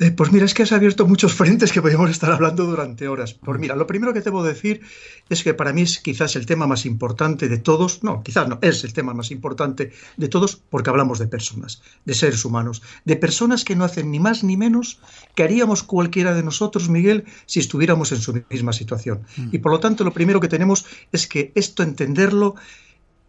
Eh, pues mira, es que has abierto muchos frentes que podemos estar hablando durante horas. Pues mira, lo primero que debo decir es que para mí es quizás el tema más importante de todos, no, quizás no, es el tema más importante de todos porque hablamos de personas, de seres humanos, de personas que no hacen ni más ni menos que haríamos cualquiera de nosotros, Miguel, si estuviéramos en su misma situación. Mm. Y por lo tanto, lo primero que tenemos es que esto entenderlo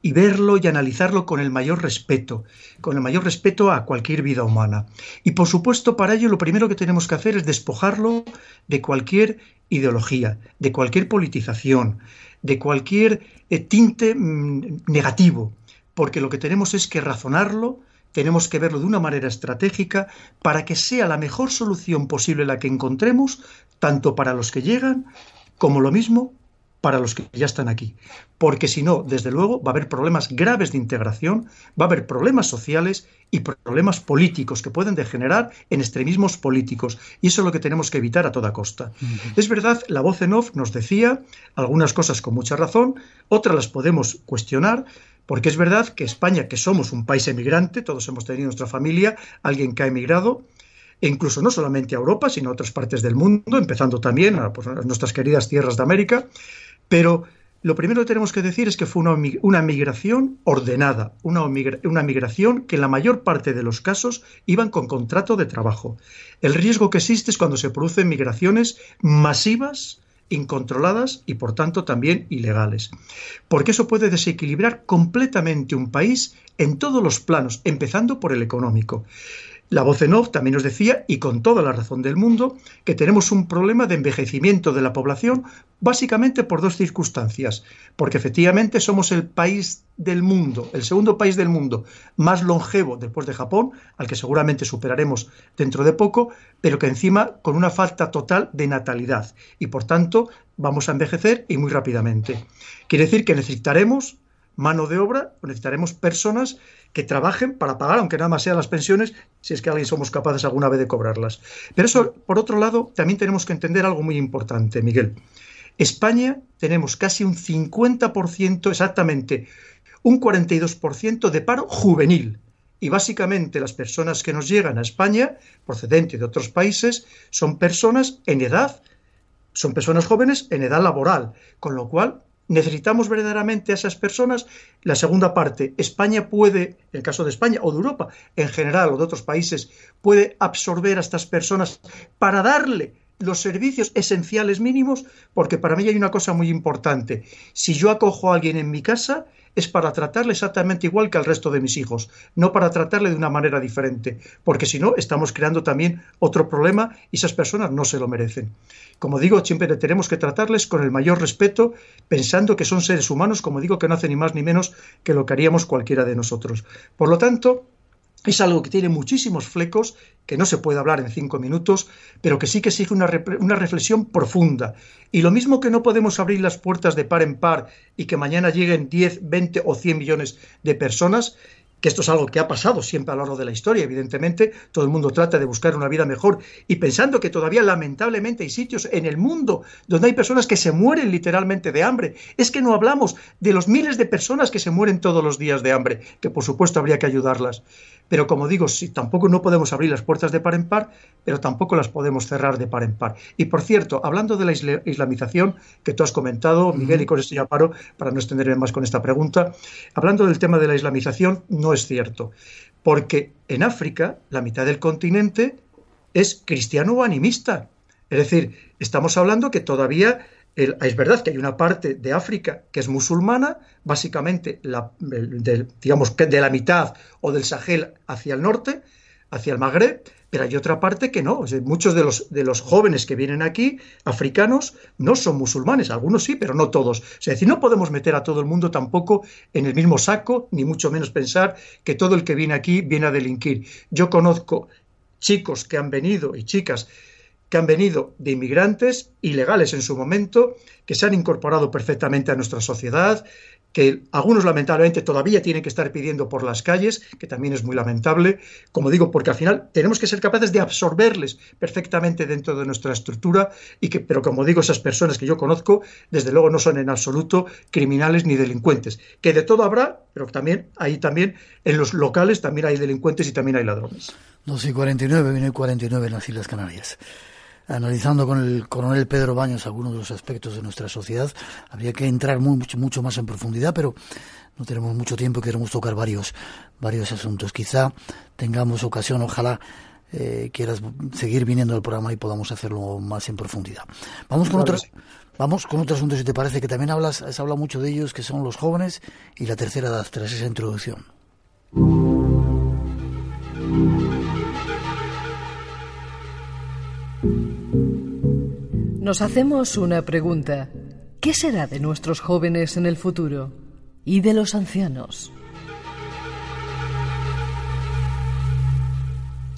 y verlo y analizarlo con el mayor respeto, con el mayor respeto a cualquier vida humana. Y por supuesto, para ello lo primero que tenemos que hacer es despojarlo de cualquier ideología, de cualquier politización, de cualquier eh, tinte mm, negativo, porque lo que tenemos es que razonarlo, tenemos que verlo de una manera estratégica para que sea la mejor solución posible la que encontremos, tanto para los que llegan como lo mismo para los que ya están aquí. Porque si no, desde luego, va a haber problemas graves de integración, va a haber problemas sociales y problemas políticos que pueden degenerar en extremismos políticos. Y eso es lo que tenemos que evitar a toda costa. Es verdad, la voz en off nos decía algunas cosas con mucha razón, otras las podemos cuestionar, porque es verdad que España, que somos un país emigrante, todos hemos tenido en nuestra familia alguien que ha emigrado, e incluso no solamente a Europa, sino a otras partes del mundo, empezando también a, pues, a nuestras queridas tierras de América, pero lo primero que tenemos que decir es que fue una, migración ordenada, una, una, migración que en la mayor parte de los casos iban con contrato de trabajo. El riesgo que existe es cuando se producen migraciones masivas, incontroladas y por tanto también ilegales. Porque eso puede desequilibrar completamente un país en todos los planos, empezando por el económico. La voz en off también nos decía, y con toda la razón del mundo, que tenemos un problema de envejecimiento de la población básicamente por dos circunstancias. Porque efectivamente somos el país del mundo, el segundo país del mundo más longevo después de Japón, al que seguramente superaremos dentro de poco, pero que encima con una falta total de natalidad. Y por tanto vamos a envejecer y muy rápidamente. Quiere decir que necesitaremos mano de obra, necesitaremos personas que trabajen para pagar, aunque nada más sean las pensiones, si es que alguien somos capaces alguna vez de cobrarlas. Pero eso, por otro lado, también tenemos que entender algo muy importante, Miguel. España tenemos casi un 50%, exactamente un 42% de paro juvenil. Y básicamente las personas que nos llegan a España, procedentes de otros países, son personas en edad, son personas jóvenes en edad laboral, con lo cual necesitamos verdaderamente a esas personas. La segunda parte, España puede, en el caso de España o de Europa en general o de otros países, puede absorber a estas personas para darle los servicios esenciales mínimos, porque para mí hay una cosa muy importante. Si yo acojo a alguien en mi casa, es para tratarle exactamente igual que al resto de mis hijos, no para tratarle de una manera diferente, porque si no, estamos creando también otro problema y esas personas no se lo merecen. Como digo, siempre tenemos que tratarles con el mayor respeto, pensando que son seres humanos, como digo, que no hacen ni más ni menos que lo que haríamos cualquiera de nosotros. Por lo tanto, es algo que tiene muchísimos flecos, que no se puede hablar en cinco minutos, pero que sí que exige una, reflexión profunda. Y lo mismo que no podemos abrir las puertas de par en par y que mañana lleguen 10, 20 o 100 millones de personas, que esto es algo que ha pasado siempre a lo largo de la historia, evidentemente, todo el mundo trata de buscar una vida mejor y pensando que todavía lamentablemente hay sitios en el mundo donde hay personas que se mueren literalmente de hambre. Es que no hablamos de los miles de personas que se mueren todos los días de hambre, que por supuesto habría que ayudarlas. Pero como digo, sí, tampoco no podemos abrir las puertas de par en par, pero tampoco las podemos cerrar de par en par. Y por cierto, hablando de la islamización que tú has comentado, Miguel, y con esto ya paro para no extenderme más con esta pregunta, hablando del tema de la islamización, no es cierto, porque en África la mitad del continente es cristiano o animista. Es decir, estamos hablando que todavía es verdad que hay una parte de África que es musulmana, básicamente la, de, digamos de la mitad o del Sahel hacia el norte, hacia el Magreb, pero hay otra parte que no. muchos de los, de los jóvenes que vienen aquí, africanos, no son musulmanes, algunos sí, pero no todos. Es decir, no podemos meter a todo el mundo tampoco en el mismo saco, ni mucho menos pensar que todo el que viene aquí viene a delinquir. Yo conozco chicos que han venido y chicas que han venido de inmigrantes ilegales en su momento, que se han incorporado perfectamente a nuestra sociedad, que algunos lamentablemente todavía tienen que estar pidiendo por las calles, que también es muy lamentable, como digo, porque al final tenemos que ser capaces de absorberles perfectamente dentro de nuestra estructura y que, pero como digo, esas personas que yo conozco, desde luego no son en absoluto criminales ni delincuentes, que de todo habrá, pero también ahí también en los locales también hay delincuentes y también hay ladrones. 2 y 49, viene 49 en las Islas Canarias analizando con el coronel Pedro Baños algunos de los aspectos de nuestra sociedad. Habría que entrar mucho, mucho más en profundidad, pero no tenemos mucho tiempo y queremos tocar varios, varios asuntos. Quizá tengamos ocasión, ojalá eh, quieras seguir viniendo al programa y podamos hacerlo más en profundidad. Vamos con otro, vamos con otro asunto, si te parece, que también hablas, has hablado mucho de ellos, que son los jóvenes y la tercera edad, tras esa introducción. Nos hacemos una pregunta. ¿Qué será de nuestros jóvenes en el futuro? ¿Y de los ancianos?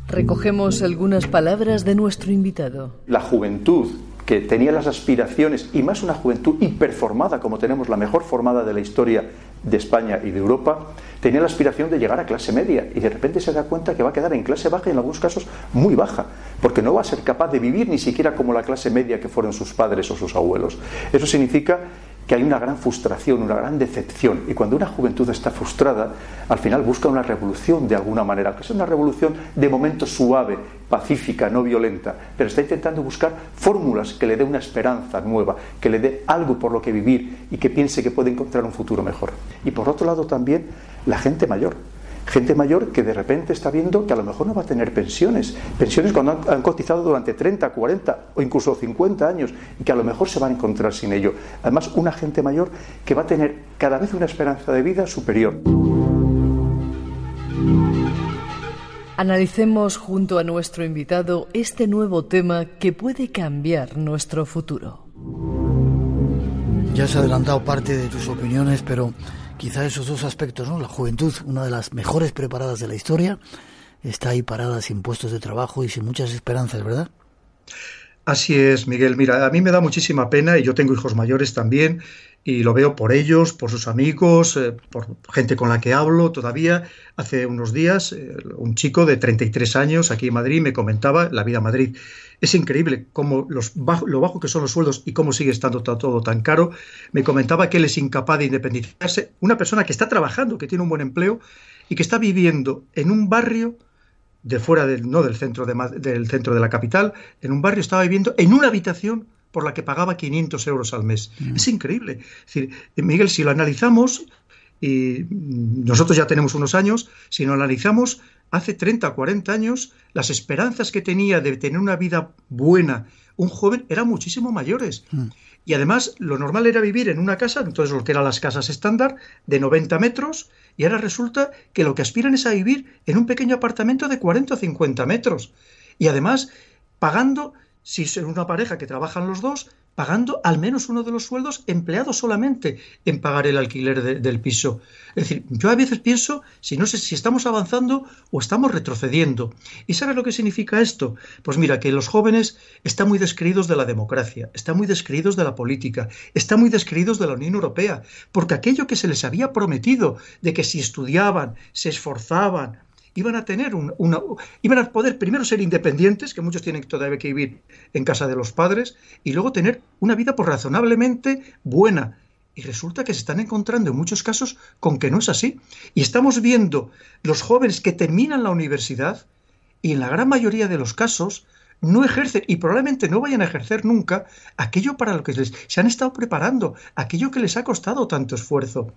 Recogemos algunas palabras de nuestro invitado. La juventud que tenía las aspiraciones, y más una juventud hiperformada, como tenemos la mejor formada de la historia de España y de Europa, tenía la aspiración de llegar a clase media y de repente se da cuenta que va a quedar en clase baja y en algunos casos muy baja, porque no va a ser capaz de vivir ni siquiera como la clase media que fueron sus padres o sus abuelos. Eso significa que hay una gran frustración, una gran decepción. Y cuando una juventud está frustrada, al final busca una revolución de alguna manera, que es una revolución de momento suave, pacífica, no violenta, pero está intentando buscar fórmulas que le dé una esperanza nueva, que le dé algo por lo que vivir y que piense que puede encontrar un futuro mejor. Y por otro lado también la gente mayor Gente mayor que de repente está viendo que a lo mejor no va a tener pensiones. Pensiones cuando han, cotizado durante 30, 40 o incluso 50 años y que a lo mejor se van a encontrar sin ello. Además, una gente mayor que va a tener cada vez una esperanza de vida superior. Analicemos junto a nuestro invitado este nuevo tema que puede cambiar nuestro futuro. Ya has adelantado parte de tus opiniones, pero quizá esos dos aspectos, ¿no? La juventud, una de las mejores preparadas de la historia, está ahí parada sin puestos de trabajo y sin muchas esperanzas, ¿verdad? Así es, Miguel. Mira, a mí me da muchísima pena y yo tengo hijos mayores también y lo veo por ellos, por sus amigos, eh, por gente con la que hablo todavía. Hace unos días eh, un chico de 33 años aquí en Madrid me comentaba la vida en Madrid. Es increíble cómo los lo bajo que son los sueldos y cómo sigue estando todo tan caro. Me comentaba que él es incapaz de independizarse. Una persona que está trabajando, que tiene un buen empleo y que está viviendo en un barrio de fuera del, no del centro de, del centro de la capital, en un barrio estaba viviendo en una habitación por la que pagaba 500 euros al mes. Mm. Es increíble. Es decir, Miguel, si lo analizamos, y nosotros ya tenemos unos años, si lo analizamos, hace 30 o 40 años, las esperanzas que tenía de tener una vida buena un joven eran muchísimo mayores. Mm. Y además, lo normal era vivir en una casa, entonces lo que eran las casas estándar, de 90 metros, y ahora resulta que lo que aspiran es a vivir en un pequeño apartamento de 40 o 50 metros. Y además, pagando, si es una pareja que trabajan los dos, pagando al menos uno de los sueldos empleado solamente en pagar el alquiler del piso. Es decir, yo a veces pienso si no sé si estamos avanzando o estamos retrocediendo. ¿Y sabes lo que significa esto? Pues mira, que los jóvenes están muy descreídos de la democracia, están muy descreídos de la política, están muy descreídos de la Unión Europea, porque aquello que se les había prometido de que si estudiaban, se esforzaban, iban a tener una, iban a poder primero ser independientes, que muchos tienen todavía que vivir en casa de los padres, y luego tener una vida por razonablemente buena. Y resulta que se están encontrando en muchos casos con que no es así. Y estamos viendo los jóvenes que terminan la universidad y en la gran mayoría de los casos no ejercen y probablemente no vayan a ejercer nunca aquello para lo que se han estado preparando, aquello que les ha costado tanto esfuerzo.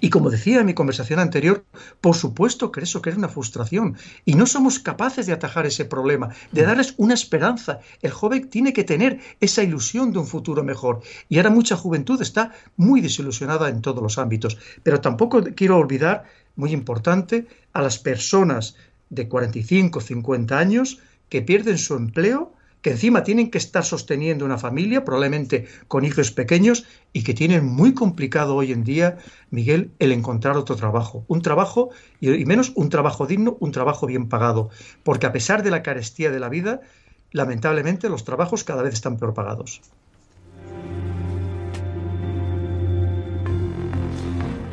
Y como decía en mi conversación anterior, por supuesto que eso que es una frustración y no somos capaces de atajar ese problema, de darles una esperanza. El joven tiene que tener esa ilusión de un futuro mejor y ahora mucha juventud está muy desilusionada en todos los ámbitos. Pero tampoco quiero olvidar, muy importante, a las personas de 45, 50 años que pierden su empleo que encima tienen que estar sosteniendo una familia, probablemente con hijos pequeños, y que tienen muy complicado hoy en día, Miguel, el encontrar otro trabajo. Un trabajo, y menos un trabajo digno, un trabajo bien pagado. Porque a pesar de la carestía de la vida, lamentablemente los trabajos cada vez están peor pagados.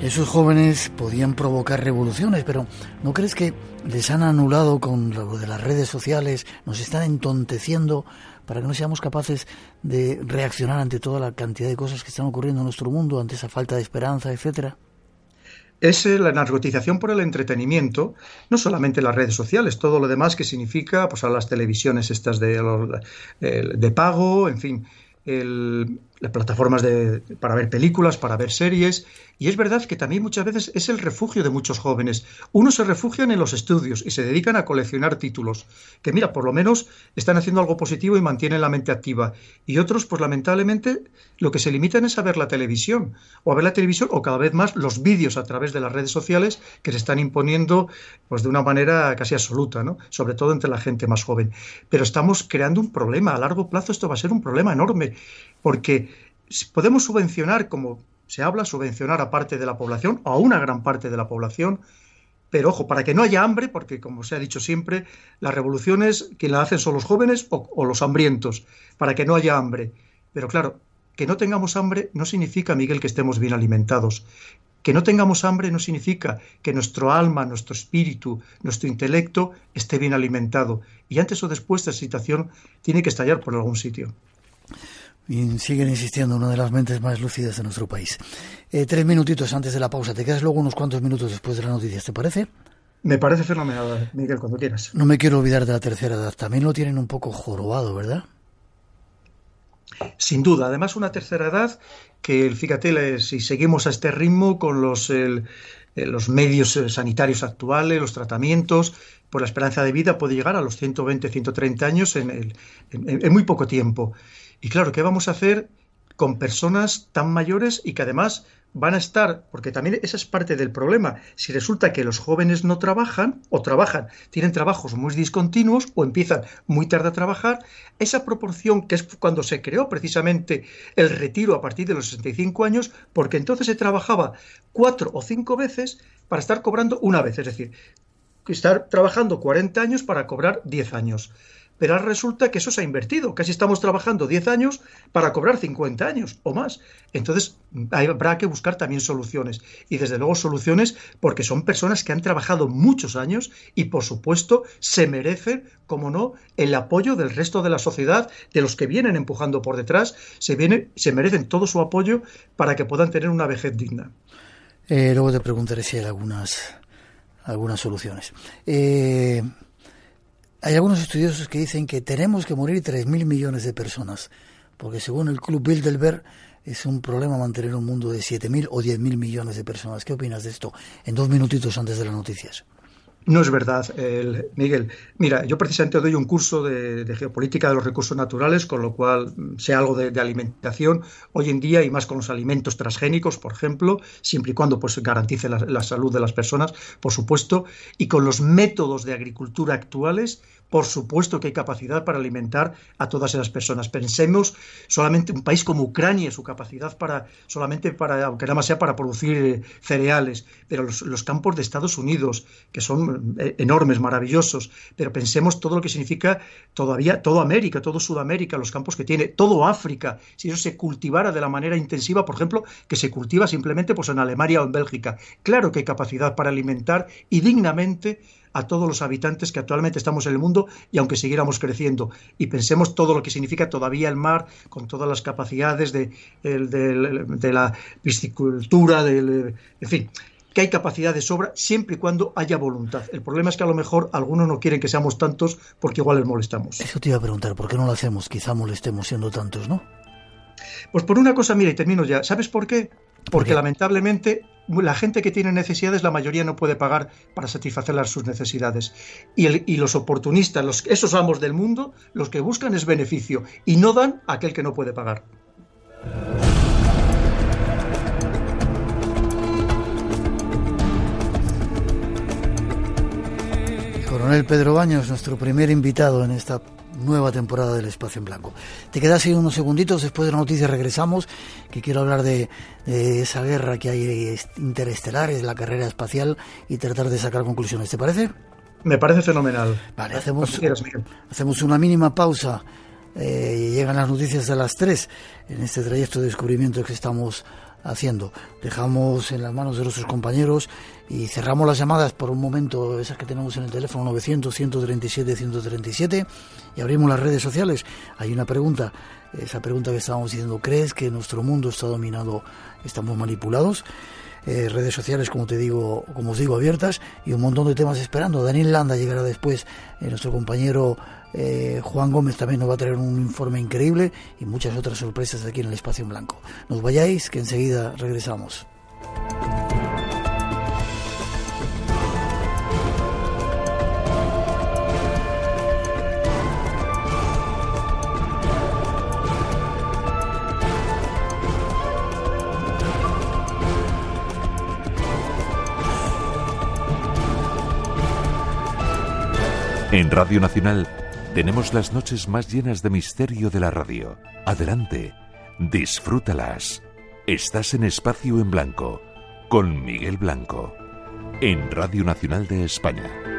Esos jóvenes podían provocar revoluciones, pero ¿no crees que les han anulado con lo de las redes sociales, nos están entonteciendo para que no seamos capaces de reaccionar ante toda la cantidad de cosas que están ocurriendo en nuestro mundo, ante esa falta de esperanza, etcétera? es la narcotización por el entretenimiento, no solamente las redes sociales, todo lo demás que significa pues a las televisiones estas de, de pago, en fin, el, las plataformas de, para ver películas, para ver series, y es verdad que también muchas veces es el refugio de muchos jóvenes. Unos se refugian en los estudios y se dedican a coleccionar títulos, que mira, por lo menos están haciendo algo positivo y mantienen la mente activa. Y otros, pues lamentablemente, lo que se limitan es a ver la televisión, o a ver la televisión, o cada vez más los vídeos a través de las redes sociales que se están imponiendo pues de una manera casi absoluta, ¿no? Sobre todo entre la gente más joven. Pero estamos creando un problema. A largo plazo esto va a ser un problema enorme, porque podemos subvencionar, como se habla, subvencionar a parte de la población o a una gran parte de la población, pero ojo, para que no haya hambre, porque como se ha dicho siempre, las revoluciones quien las hacen son los jóvenes o, o los hambrientos, para que no haya hambre. Pero claro, que no tengamos hambre no significa, Miguel, que estemos bien alimentados. Que no tengamos hambre no significa que nuestro alma, nuestro espíritu, nuestro intelecto esté bien alimentado. Y antes o después esta situación tiene que estallar por algún sitio. Y siguen insistiendo, una de las mentes más lúcidas de nuestro país. Eh, tres minutitos antes de la pausa. Te quedas luego unos cuantos minutos después de las noticias, ¿te parece? Me parece fenomenal, Miguel, cuando quieras. No me quiero olvidar de la tercera edad. También lo tienen un poco jorobado, ¿verdad? Sin duda. Además, una tercera edad que, fíjate, si seguimos a este ritmo con los, los medios eh, sanitarios actuales, los tratamientos, pues la esperanza de vida puede llegar a los 120, 130 años en, en muy poco tiempo. Y claro, ¿qué vamos a hacer con personas tan mayores y que además van a estar, porque también esa es parte del problema, si resulta que los jóvenes no trabajan o trabajan, tienen trabajos muy discontinuos o empiezan muy tarde a trabajar, esa proporción que es cuando se creó precisamente el retiro a partir de los 65 años, porque entonces se trabajaba cuatro o cinco veces para estar cobrando una vez, es decir, estar trabajando 40 años para cobrar 10 años pero ahora resulta que eso se ha invertido. Casi estamos trabajando 10 años para cobrar 50 años o más. Entonces habrá que buscar también soluciones. Y desde luego soluciones porque son personas que han trabajado muchos años y por supuesto se merecen, como no, el apoyo del resto de la sociedad, de los que vienen empujando por detrás, se, viene, se merecen todo su apoyo para que puedan tener una vejez digna. Eh, luego te preguntaré si hay algunas, algunas soluciones. Eh, hay algunos estudiosos que dicen que tenemos que morir 3.000 millones de personas, porque según el Club Bilderberg es un problema mantener un mundo de 7.000 o 10.000 millones de personas. ¿Qué opinas de esto? En dos minutitos antes de las noticias. No es verdad, Miguel. Mira, yo precisamente doy un curso de, geopolítica de los recursos naturales, con lo cual mm, sé algo de, alimentación hoy en día y más con los alimentos transgénicos, por ejemplo, siempre y cuando pues garantice la salud de las personas, por supuesto, y con los métodos de agricultura actuales por supuesto que hay capacidad para alimentar a todas esas personas. Pensemos solamente un país como Ucrania, su capacidad para solamente para, aunque nada más sea para producir eh, cereales, pero los, campos de Estados Unidos, que son eh, enormes, maravillosos, pero pensemos todo lo que significa todavía toda América, todo Sudamérica, los campos que tiene, todo África, si eso se cultivara de la manera intensiva, por ejemplo, que se cultiva simplemente pues en Alemania o en Bélgica. Claro que hay capacidad para alimentar y dignamente a todos los habitantes que actualmente estamos en el mundo y aunque siguiéramos creciendo. Y pensemos todo lo que significa todavía el mar, con todas las capacidades de, de, la piscicultura, en fin que hay capacidad de sobra siempre y cuando haya voluntad. El problema es que a lo mejor algunos no quieren que seamos tantos porque igual les molestamos. Eso te iba a preguntar, ¿por qué no lo hacemos? Quizá molestemos siendo tantos, ¿no? Pues por una cosa, mira, y termino ya. ¿Sabes por qué? Porque lamentablemente la gente que tiene necesidades, la mayoría no puede pagar para satisfacer sus necesidades. Y, los oportunistas, los, esos amos del mundo, los que buscan es beneficio y no dan a aquel que no puede pagar. El coronel Pedro Baños, nuestro primer invitado en esta nueva temporada del Espacio en Blanco. Te quedas ahí unos segunditos, después de la noticia regresamos, que quiero hablar de, esa guerra que hay interestelar, es la carrera espacial, y tratar de sacar conclusiones. ¿Te parece? Me parece fenomenal. Vale, hacemos, hacemos una mínima pausa. Eh, llegan las noticias de las 3 en este trayecto de descubrimiento que estamos haciendo. Dejamos en las manos de nuestros compañeros y cerramos las llamadas por un momento, esas que tenemos en el teléfono 900-137-137 y abrimos las redes sociales. Hay una pregunta, esa pregunta que estábamos diciendo, ¿crees que nuestro mundo está dominado, estamos manipulados? Eh, redes sociales, como te digo, como os digo, abiertas y un montón de temas esperando. Daniel Landa llegará después, eh, nuestro compañero eh, Juan Gómez también nos va a traer un informe increíble y muchas otras sorpresas aquí en el Espacio en Blanco. Nos vayáis, que enseguida regresamos. En Radio Nacional tenemos las noches más llenas de misterio de la radio. Adelante, disfrútalas. Estás en Espacio en Blanco, con Miguel Blanco, en Radio Nacional de España.